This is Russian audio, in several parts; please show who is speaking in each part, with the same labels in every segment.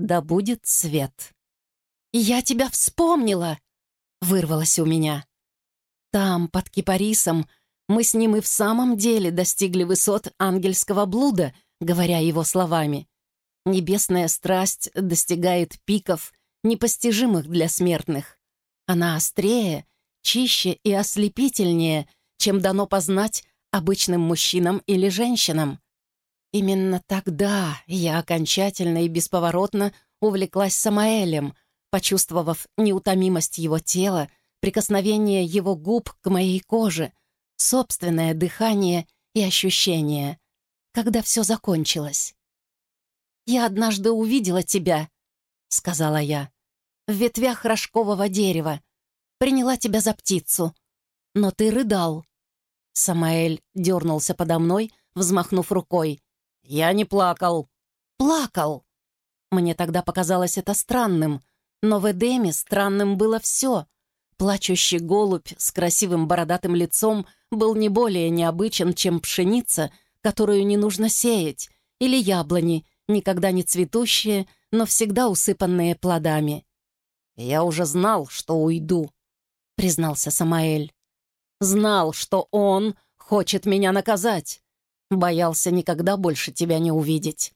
Speaker 1: да будет свет. «Я тебя вспомнила!» — вырвалось у меня. Там, под кипарисом, мы с ним и в самом деле достигли высот ангельского блуда, говоря его словами. Небесная страсть достигает пиков, непостижимых для смертных. Она острее, чище и ослепительнее, чем дано познать обычным мужчинам или женщинам. Именно тогда я окончательно и бесповоротно увлеклась Самаэлем, почувствовав неутомимость его тела, прикосновение его губ к моей коже, собственное дыхание и ощущение, когда все закончилось. «Я однажды увидела тебя», — сказала я, — «в ветвях рожкового дерева, приняла тебя за птицу, но ты рыдал». Самаэль дернулся подо мной, взмахнув рукой. «Я не плакал». «Плакал!» Мне тогда показалось это странным, но в Эдеме странным было все. Плачущий голубь с красивым бородатым лицом был не более необычен, чем пшеница, которую не нужно сеять, или яблони, никогда не цветущие, но всегда усыпанные плодами. «Я уже знал, что уйду», — признался Самаэль. «Знал, что он хочет меня наказать. Боялся никогда больше тебя не увидеть.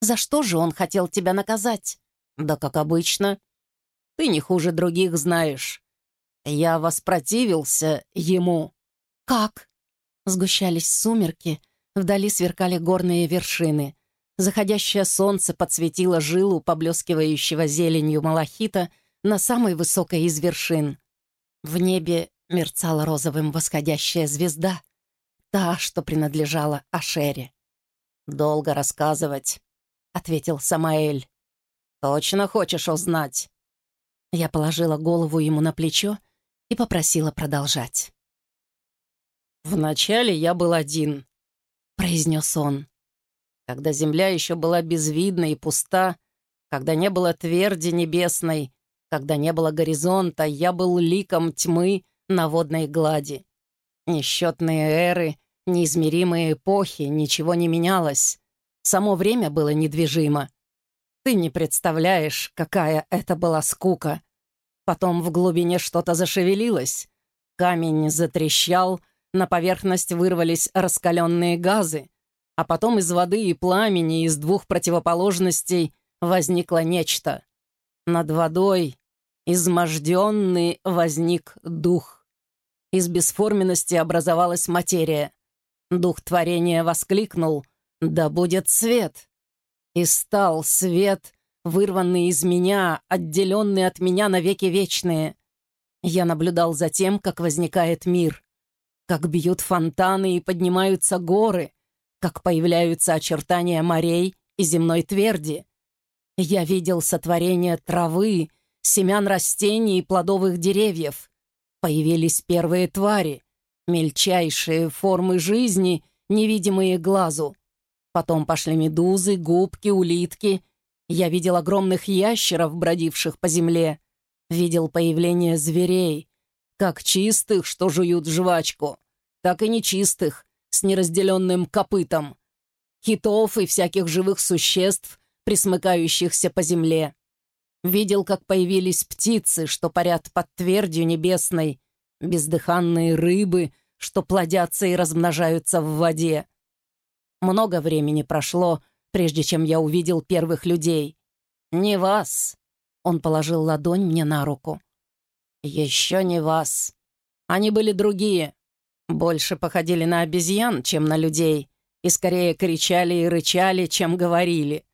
Speaker 1: За что же он хотел тебя наказать? Да как обычно. Ты не хуже других знаешь. Я воспротивился ему. Как? Сгущались сумерки, вдали сверкали горные вершины. Заходящее солнце подсветило жилу поблескивающего зеленью малахита на самой высокой из вершин. В небе мерцала розовым восходящая звезда та, что принадлежала Ашере. «Долго рассказывать», — ответил Самаэль. «Точно хочешь узнать?» Я положила голову ему на плечо и попросила продолжать. «Вначале я был один», — произнес он. «Когда земля еще была безвидна и пуста, когда не было тверди небесной, когда не было горизонта, я был ликом тьмы на водной глади. Несчетные эры, неизмеримые эпохи, ничего не менялось. Само время было недвижимо. Ты не представляешь, какая это была скука. Потом в глубине что-то зашевелилось. Камень затрещал, на поверхность вырвались раскаленные газы, а потом из воды и пламени из двух противоположностей возникло нечто. Над водой, изможденный, возник дух. Из бесформенности образовалась материя. Дух творения воскликнул «Да будет свет!» И стал свет, вырванный из меня, отделенный от меня навеки вечные. Я наблюдал за тем, как возникает мир, как бьют фонтаны и поднимаются горы, как появляются очертания морей и земной тверди. Я видел сотворение травы, семян растений и плодовых деревьев, Появились первые твари, мельчайшие формы жизни, невидимые глазу. Потом пошли медузы, губки, улитки. Я видел огромных ящеров, бродивших по земле. Видел появление зверей, как чистых, что жуют жвачку, так и нечистых, с неразделенным копытом. Китов и всяких живых существ, присмыкающихся по земле. Видел, как появились птицы, что парят под твердью небесной, бездыханные рыбы, что плодятся и размножаются в воде. Много времени прошло, прежде чем я увидел первых людей. «Не вас!» — он положил ладонь мне на руку. «Еще не вас. Они были другие. Больше походили на обезьян, чем на людей, и скорее кричали и рычали, чем говорили.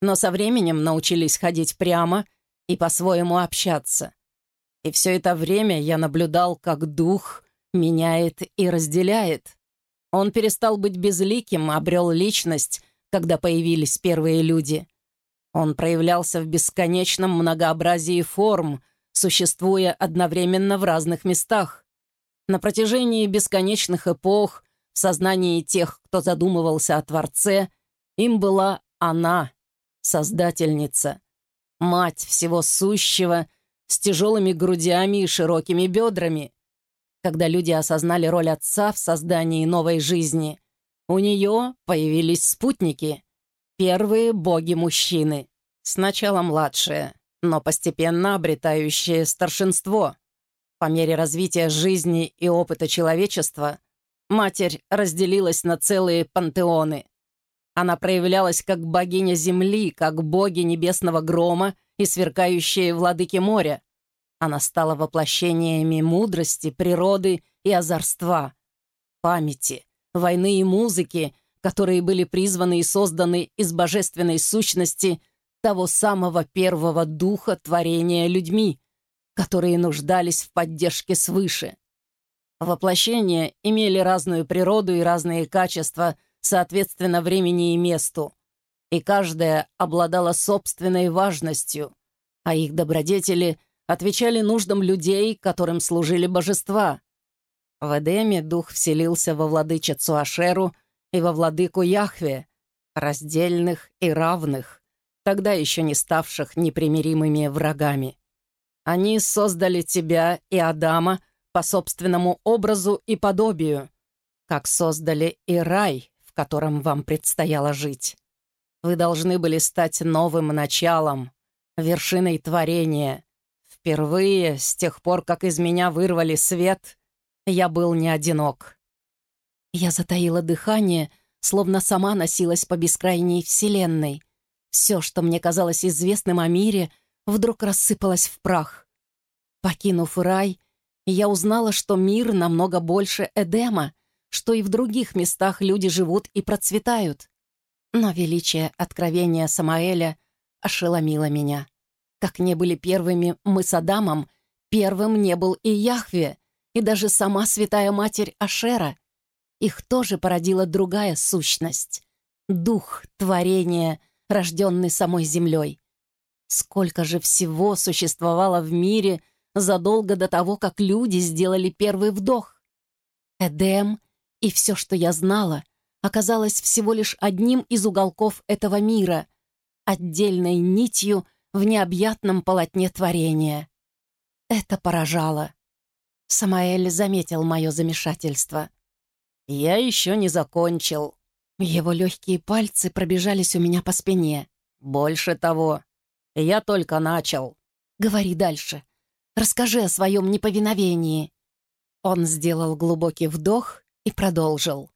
Speaker 1: Но со временем научились ходить прямо и по-своему общаться. И все это время я наблюдал, как дух меняет и разделяет. Он перестал быть безликим, обрел личность, когда появились первые люди. Он проявлялся в бесконечном многообразии форм, существуя одновременно в разных местах. На протяжении бесконечных эпох в сознании тех, кто задумывался о Творце, им была она, Создательница, мать всего сущего, с тяжелыми грудями и широкими бедрами. Когда люди осознали роль отца в создании новой жизни, у нее появились спутники, первые боги-мужчины, Сначала младшее, но постепенно обретающее старшинство. По мере развития жизни и опыта человечества Матерь разделилась на целые пантеоны. Она проявлялась как богиня земли, как боги небесного грома и сверкающие владыки моря. Она стала воплощениями мудрости, природы и озорства, памяти, войны и музыки, которые были призваны и созданы из божественной сущности того самого первого духа творения людьми, которые нуждались в поддержке свыше. Воплощения имели разную природу и разные качества, соответственно времени и месту, и каждая обладала собственной важностью, а их добродетели отвечали нуждам людей, которым служили божества. В Эдеме дух вселился во владычицу Ашеру и во владыку Яхве, раздельных и равных, тогда еще не ставших непримиримыми врагами. Они создали тебя и Адама — по собственному образу и подобию, как создали и рай, котором вам предстояло жить. Вы должны были стать новым началом, вершиной творения. Впервые, с тех пор, как из меня вырвали свет, я был не одинок. Я затаила дыхание, словно сама носилась по бескрайней вселенной. Все, что мне казалось известным о мире, вдруг рассыпалось в прах. Покинув рай, я узнала, что мир намного больше Эдема, что и в других местах люди живут и процветают. Но величие откровения Самаэля ошеломило меня. Как не были первыми мы с Адамом, первым не был и Яхве, и даже сама Святая Матерь Ашера. Их тоже породила другая сущность — дух творения, рожденный самой землей. Сколько же всего существовало в мире — задолго до того, как люди сделали первый вдох. Эдем и все, что я знала, оказалось всего лишь одним из уголков этого мира, отдельной нитью в необъятном полотне творения. Это поражало. Самаэль заметил мое замешательство. «Я еще не закончил». Его легкие пальцы пробежались у меня по спине. «Больше того, я только начал». «Говори дальше. Расскажи о своем неповиновении». Он сделал глубокий вдох и продолжил.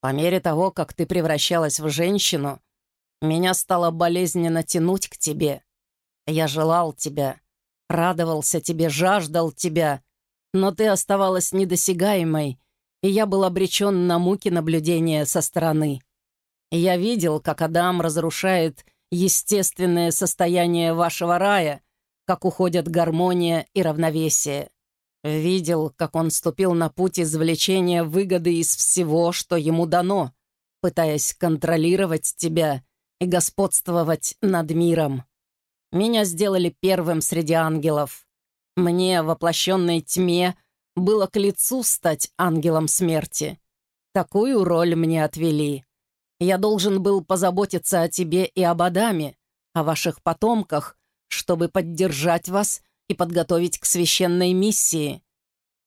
Speaker 1: «По мере того, как ты превращалась в женщину, меня стало болезненно тянуть к тебе. Я желал тебя, радовался тебе, жаждал тебя, но ты оставалась недосягаемой, и я был обречен на муки наблюдения со стороны. Я видел, как Адам разрушает естественное состояние вашего рая, как уходят гармония и равновесие. Видел, как он ступил на путь извлечения выгоды из всего, что ему дано, пытаясь контролировать тебя и господствовать над миром. Меня сделали первым среди ангелов. Мне, воплощенной тьме, было к лицу стать ангелом смерти. Такую роль мне отвели. Я должен был позаботиться о тебе и об Адаме, о ваших потомках, чтобы поддержать вас и подготовить к священной миссии.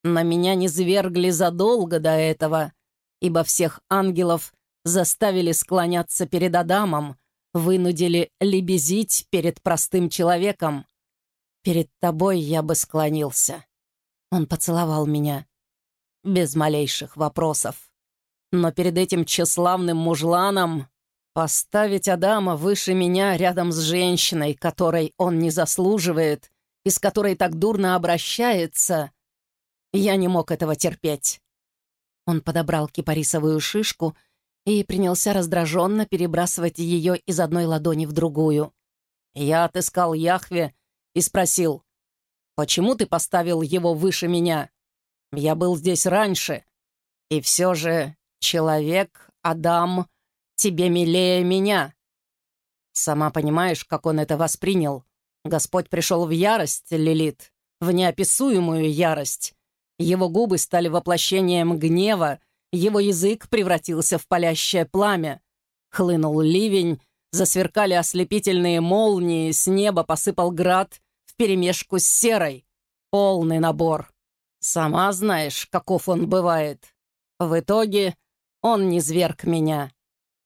Speaker 1: На меня не звергли задолго до этого, ибо всех ангелов заставили склоняться перед Адамом, вынудили лебезить перед простым человеком. Перед тобой я бы склонился. Он поцеловал меня. Без малейших вопросов. Но перед этим тщеславным мужланом Поставить Адама выше меня рядом с женщиной, которой он не заслуживает и с которой так дурно обращается, я не мог этого терпеть. Он подобрал кипарисовую шишку и принялся раздраженно перебрасывать ее из одной ладони в другую. Я отыскал Яхве и спросил, «Почему ты поставил его выше меня? Я был здесь раньше. И все же человек, Адам, тебе милее меня». Сама понимаешь, как он это воспринял. Господь пришел в ярость, Лилит, в неописуемую ярость. Его губы стали воплощением гнева, его язык превратился в палящее пламя. Хлынул ливень, засверкали ослепительные молнии, с неба посыпал град вперемешку с серой. Полный набор. Сама знаешь, каков он бывает. В итоге он не зверг меня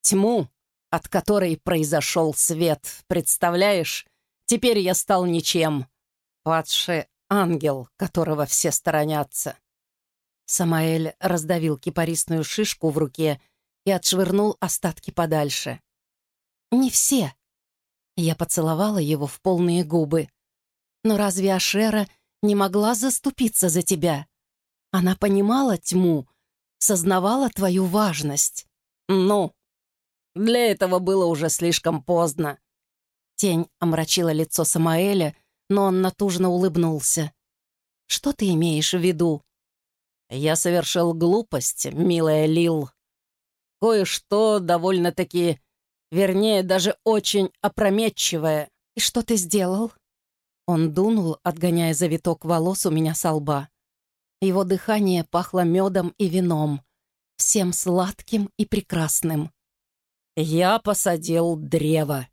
Speaker 1: тьму, от которой произошел свет. Представляешь, теперь я стал ничем. Падший ангел, которого все сторонятся. Самаэль раздавил кипарисную шишку в руке и отшвырнул остатки подальше. «Не все». Я поцеловала его в полные губы. «Но разве Ашера не могла заступиться за тебя? Она понимала тьму, сознавала твою важность». «Ну, для этого было уже слишком поздно». Тень омрачила лицо Самаэля, но он натужно улыбнулся. «Что ты имеешь в виду?» «Я совершил глупость, милая Лил. Кое-что довольно-таки, вернее, даже очень опрометчивое. И что ты сделал?» Он дунул, отгоняя завиток волос у меня со лба. Его дыхание пахло медом и вином, всем сладким и прекрасным. «Я посадил древо»,